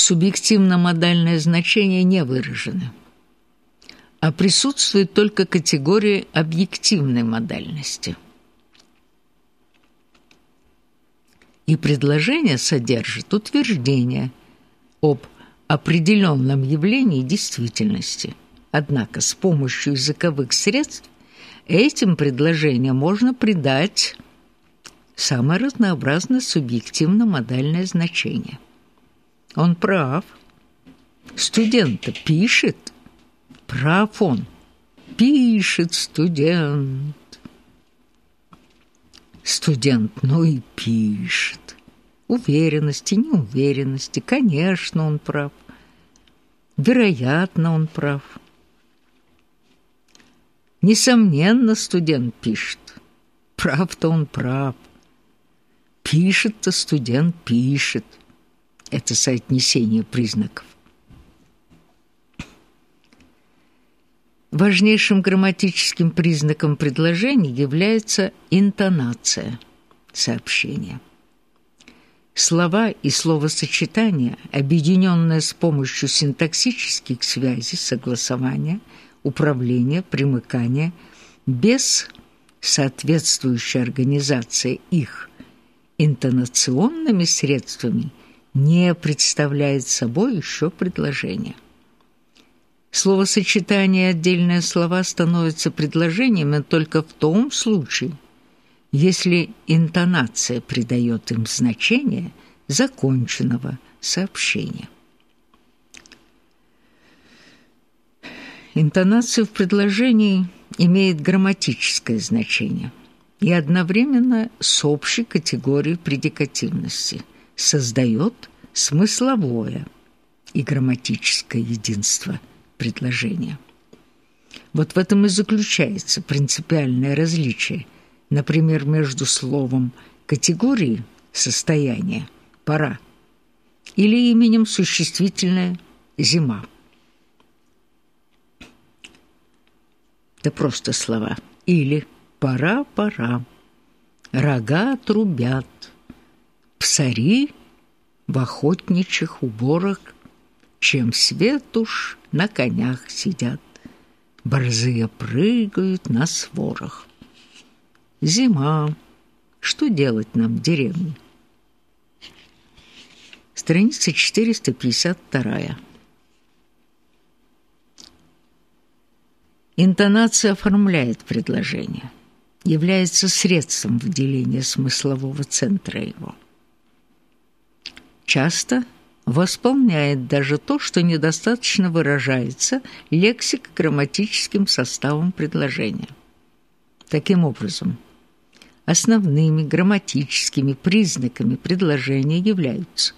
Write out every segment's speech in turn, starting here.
субъективно-модальное значение не выражено, а присутствует только категория объективной модальности. И предложение содержит утверждение об определенном явлении действительности. Однако с помощью языковых средств этим предложениям можно придать самое разнообразное субъективно-модальное значение. Он прав. Студент пишет. Прав он. Пишет студент. Студент, ну и пишет. Уверенности, неуверенности, конечно, он прав. Вероятно, он прав. Несомненно, студент пишет. Прав-то он прав. Пишет-то студент, пишет. Это соотнесение признаков. Важнейшим грамматическим признаком предложения является интонация сообщения. Слова и словосочетания, объединенные с помощью синтаксических связей, согласования, управления, примыкания, без соответствующей организации их интонационными средствами не представляет собой еще предложение. Словосочетание и отдельные слова становятся предложениями только в том случае, если интонация придает им значение законченного сообщения. Интонация в предложении имеет грамматическое значение – и одновременно с общей категорией предикативности создает смысловое и грамматическое единство предложения. Вот в этом и заключается принципиальное различие, например, между словом «категории» состояния «пора» или именем существительное «зима». Это просто слова. Или пора, пора. Рога трубят, псари в охотничьих уборах, чем свет уж на конях сидят, борзые прыгают на сворах. Зима. Что делать нам в деревне? Страница 452. Интонация оформляет предложение является средством выделения смыслового центра его. Часто восполняет даже то, что недостаточно выражается лексико-грамматическим составом предложения. Таким образом, основными грамматическими признаками предложения являются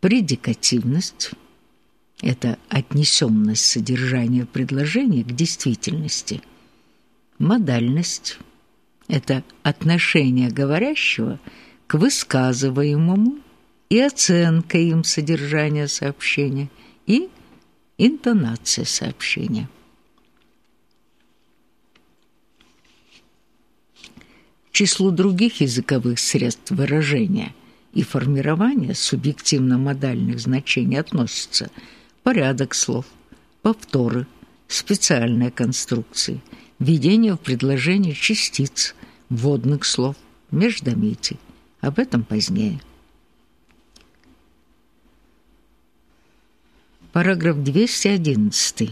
предикативность – это отнесенность содержания предложения к действительности – Модальность – это отношение говорящего к высказываемому и оценка им содержания сообщения и интонация сообщения. К числу других языковых средств выражения и формирования субъективно-модальных значений относятся порядок слов, повторы, специальные конструкции – введение в предложение частиц, вводных слов, междометий. Об этом позднее. Параграф 211.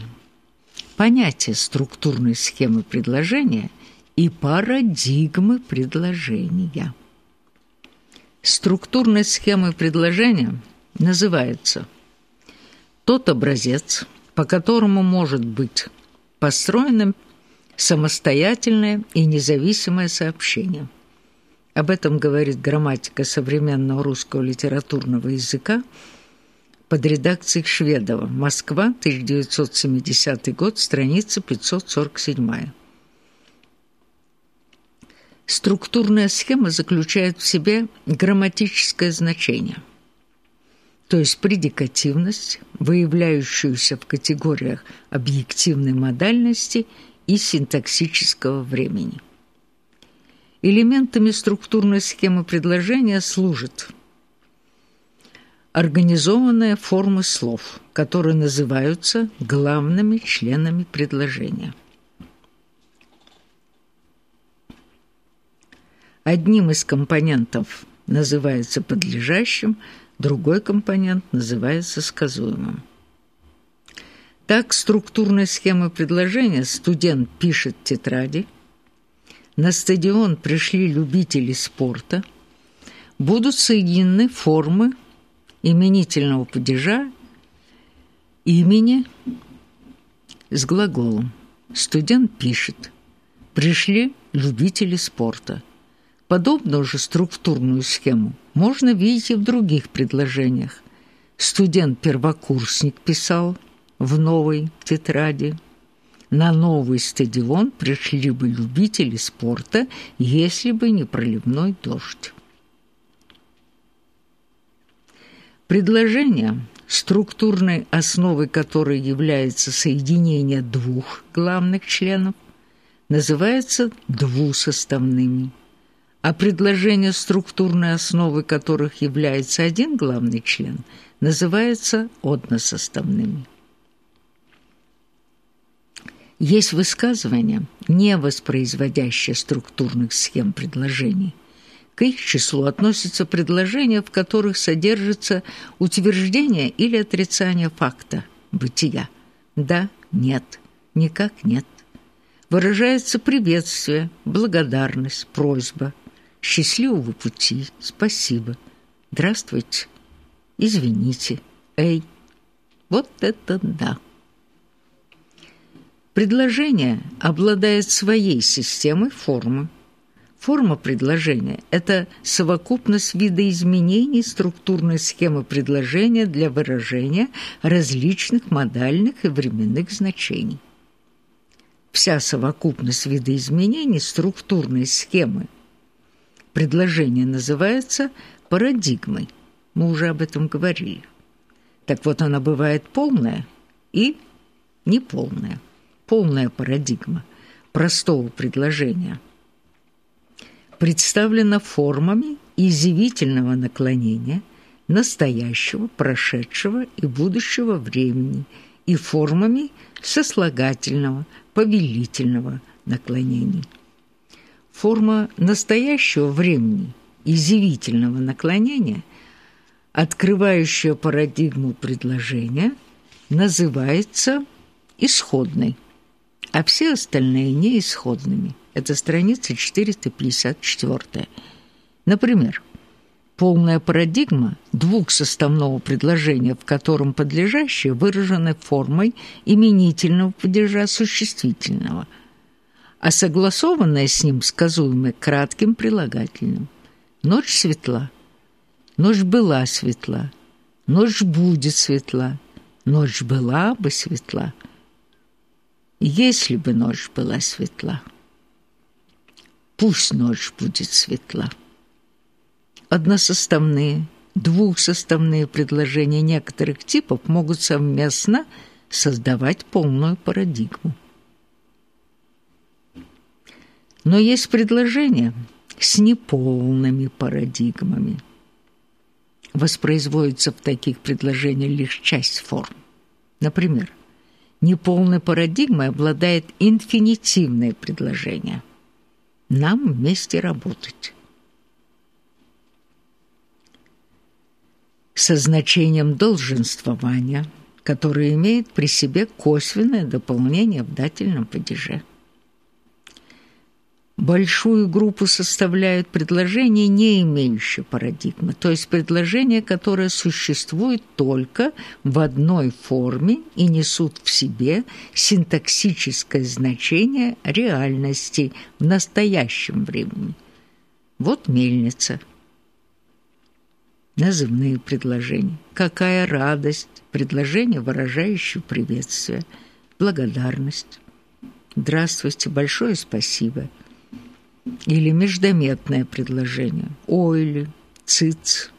Понятие структурной схемы предложения и парадигмы предложения. Структурной схемой предложения называется тот образец, по которому может быть построена самостоятельное и независимое сообщение. Об этом говорит грамматика современного русского литературного языка под редакцией Шведова. Москва, 1970 год, страница 547. Структурная схема заключает в себе грамматическое значение, то есть предикативность, выявляющуюся в категориях объективной модальности – и синтаксического времени. Элементами структурной схемы предложения служат организованная формы слов, которые называются главными членами предложения. Одним из компонентов называется подлежащим, другой компонент называется сказуемым. Так, структурной схемы предложения студент пишет тетради, на стадион пришли любители спорта, будут соединены формы именительного падежа имени с глаголом. Студент пишет «Пришли любители спорта». Подобную же структурную схему можно видеть и в других предложениях. Студент-первокурсник писал в новой тетради. На новый стадион пришли бы любители спорта, если бы не проливной дождь. Предложение, структурной основой которой является соединение двух главных членов, называется двусоставными, а предложение, структурной основой которых является один главный член, называется односоставными. Есть высказывания, не воспроизводящие структурных схем предложений – к их числу относятся предложения, в которых содержится утверждение или отрицание факта бытия. Да, нет, никак нет. Выражается приветствие, благодарность, просьба, счастливого пути, спасибо, здравствуйте, извините, эй. Вот это да! Предложение обладает своей системой формы, Форма предложения – это совокупность видоизменений структурной схемы предложения для выражения различных модальных и временных значений. Вся совокупность видоизменений структурной схемы предложения называется парадигмой. Мы уже об этом говорили. Так вот, она бывает полная и неполная. Полная парадигма простого предложения – представлена формами изъявительного наклонения настоящего, прошедшего и будущего времени и формами сослагательного, повелительного наклонений. Форма настоящего времени изъявительного наклонения, открывающая парадигму предложения, называется исходной, а все остальные – неисходными – это страница 454. Например, полная парадигма двухсоставного предложения, в котором подлежащее выражено формой именительного падежа существительного, а согласованное с ним сказуемое кратким прилагательным. Ночь светла, ночь была светла, ночь будет светла, ночь была бы светла, если бы ночь была светла пусть ночь будет светла. Односоставные, двухсоставные предложения некоторых типов могут совместно создавать полную парадигму. Но есть предложения с неполными парадигмами. Воспроизводится в таких предложениях лишь часть форм. Например, неполной парадигмой обладает инфинитивное предложение – нам вместе работать. Со значением долженствования, которое имеет при себе косвенное дополнение в дательном падеже. Большую группу составляют предложения, не имеющие парадигмы, то есть предложения, которые существуют только в одной форме и несут в себе синтаксическое значение реальности в настоящем времени. Вот мельница. Назывные предложения. Какая радость! Предложение, выражающее приветствие, благодарность. Здравствуйте, большое спасибо – или междометное предложение. Ойли, циц,